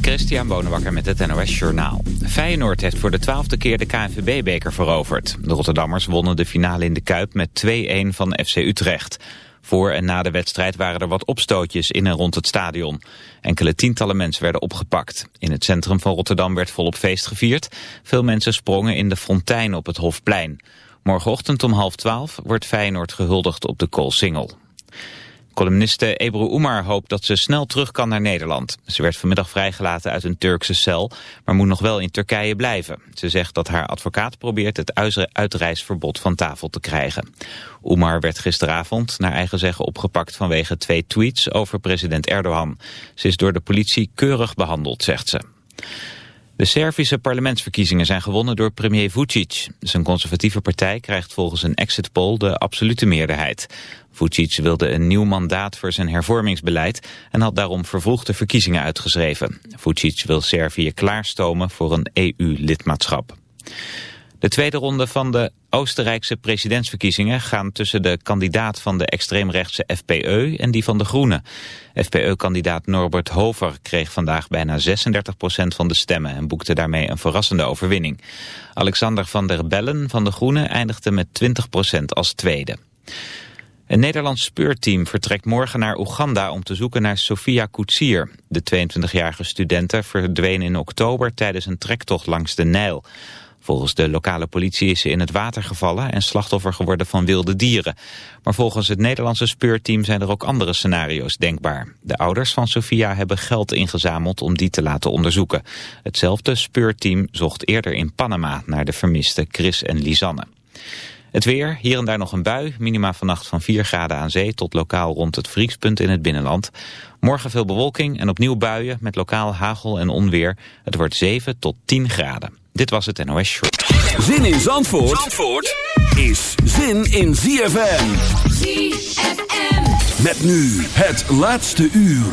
Christian Bonenbakker met het NOS Journaal. Feyenoord heeft voor de twaalfde keer de KNVB-beker veroverd. De Rotterdammers wonnen de finale in de Kuip met 2-1 van FC Utrecht. Voor en na de wedstrijd waren er wat opstootjes in en rond het stadion. Enkele tientallen mensen werden opgepakt. In het centrum van Rotterdam werd volop feest gevierd. Veel mensen sprongen in de fontein op het Hofplein. Morgenochtend om half twaalf wordt Feyenoord gehuldigd op de Koolsingel. Columniste Ebru Umar hoopt dat ze snel terug kan naar Nederland. Ze werd vanmiddag vrijgelaten uit een Turkse cel, maar moet nog wel in Turkije blijven. Ze zegt dat haar advocaat probeert het uitreisverbod van tafel te krijgen. Umar werd gisteravond naar eigen zeggen opgepakt vanwege twee tweets over president Erdogan. Ze is door de politie keurig behandeld, zegt ze. De Servische parlementsverkiezingen zijn gewonnen door premier Vucic. Zijn conservatieve partij krijgt volgens een exit poll de absolute meerderheid. Vucic wilde een nieuw mandaat voor zijn hervormingsbeleid en had daarom vervroegde verkiezingen uitgeschreven. Vucic wil Servië klaarstomen voor een EU-lidmaatschap. De tweede ronde van de Oostenrijkse presidentsverkiezingen gaan tussen de kandidaat van de extreemrechtse FPE en die van de Groenen. FPE-kandidaat Norbert Hover kreeg vandaag bijna 36% van de stemmen en boekte daarmee een verrassende overwinning. Alexander van der Bellen van de Groenen eindigde met 20% als tweede. Een Nederlands speurteam vertrekt morgen naar Oeganda om te zoeken naar Sofia Koetsier. De 22-jarige studente verdween in oktober tijdens een trektocht langs de Nijl. Volgens de lokale politie is ze in het water gevallen en slachtoffer geworden van wilde dieren. Maar volgens het Nederlandse speurteam zijn er ook andere scenario's denkbaar. De ouders van Sofia hebben geld ingezameld om die te laten onderzoeken. Hetzelfde speurteam zocht eerder in Panama naar de vermiste Chris en Lisanne. Het weer, hier en daar nog een bui, minima vannacht van 4 graden aan zee tot lokaal rond het vriespunt in het binnenland. Morgen veel bewolking en opnieuw buien met lokaal hagel en onweer. Het wordt 7 tot 10 graden. Dit was het NOS Show. Zin in Zandvoort, Zandvoort is zin in ZFM. ZFM. Met nu het laatste uur.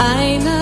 Kom, folge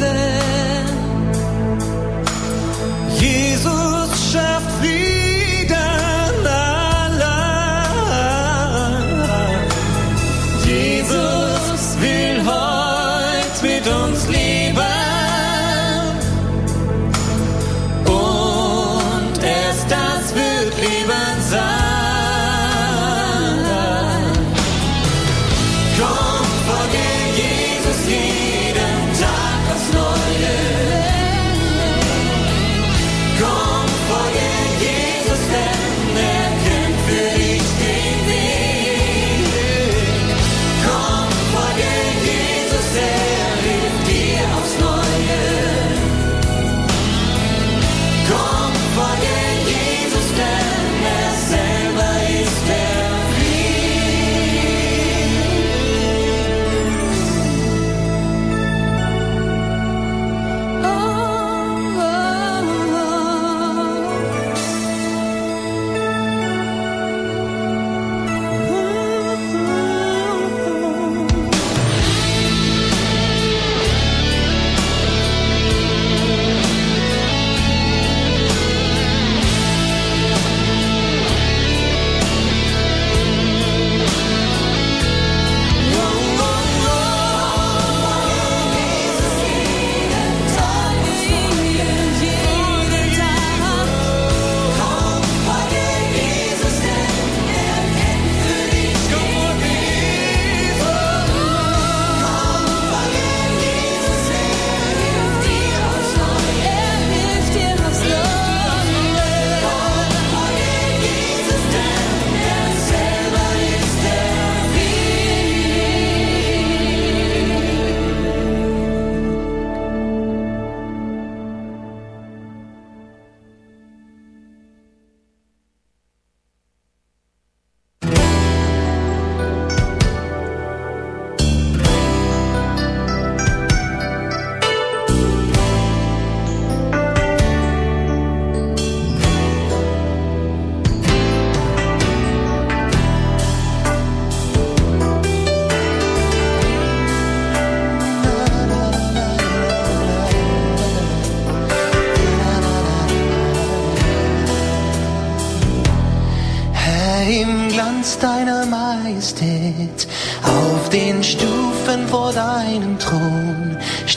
there.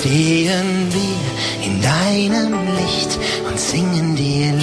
Stehen wir in deinem Licht und singen dir Lieder.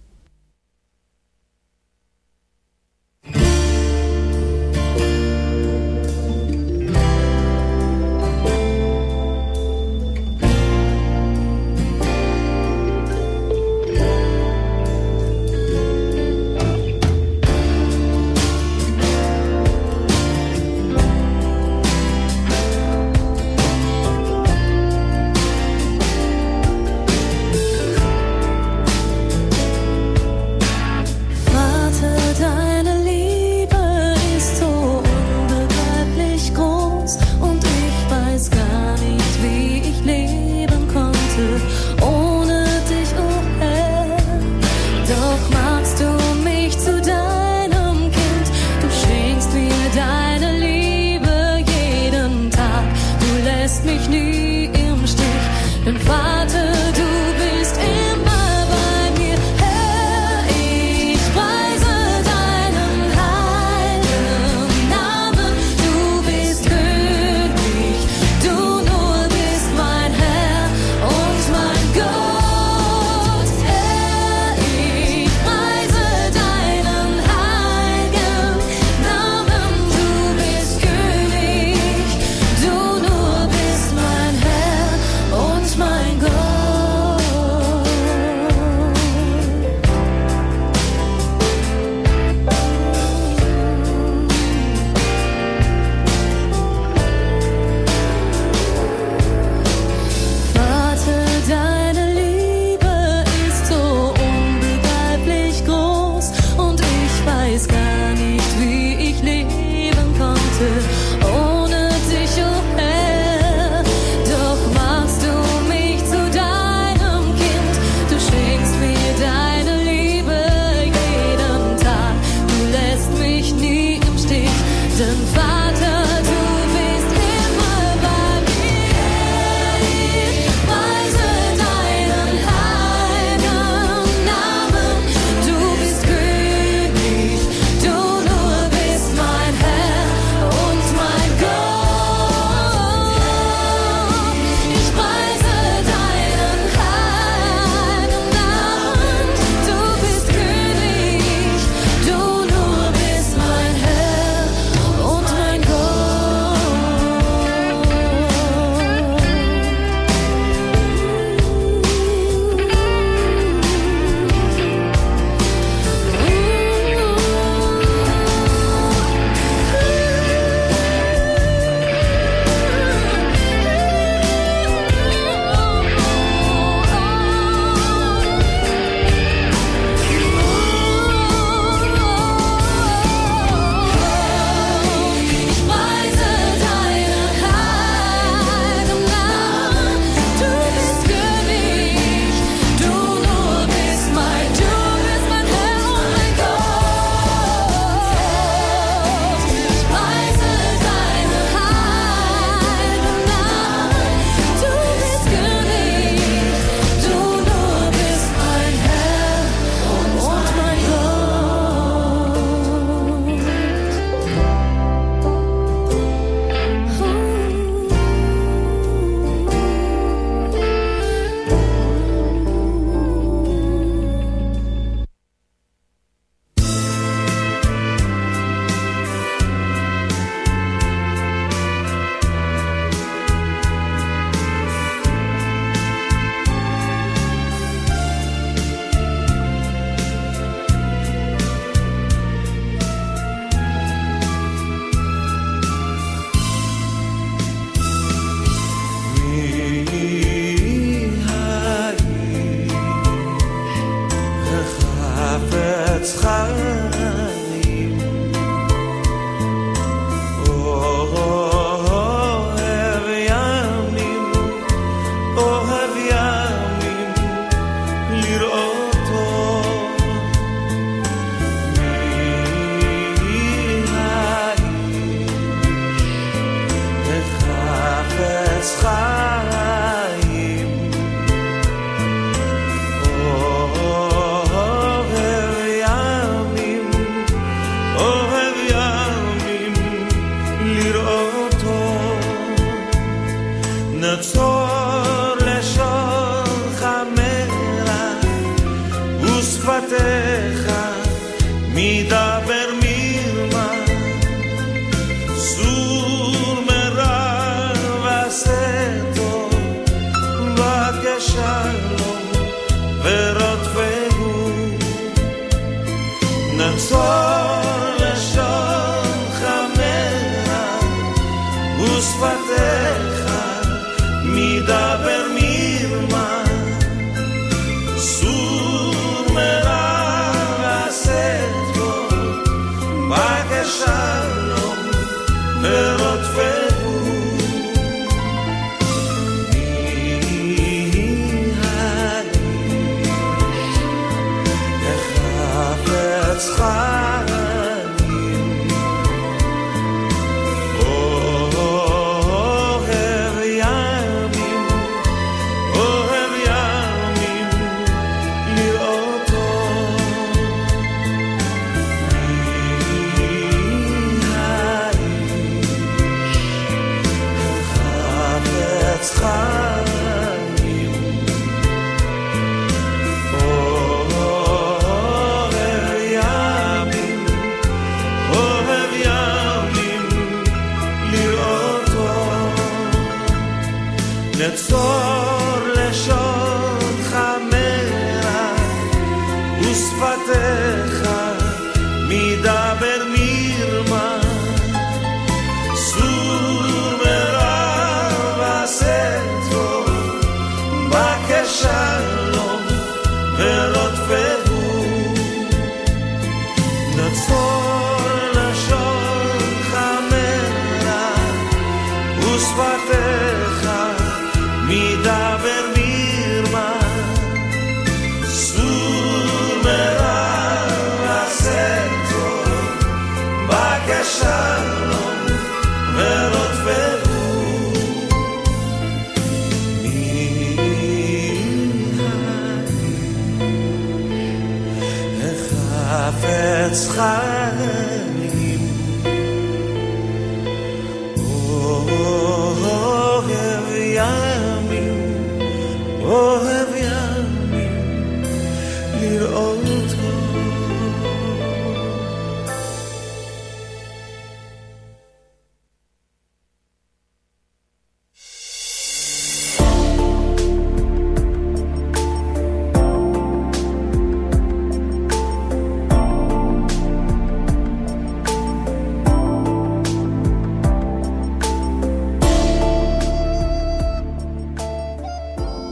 yeah.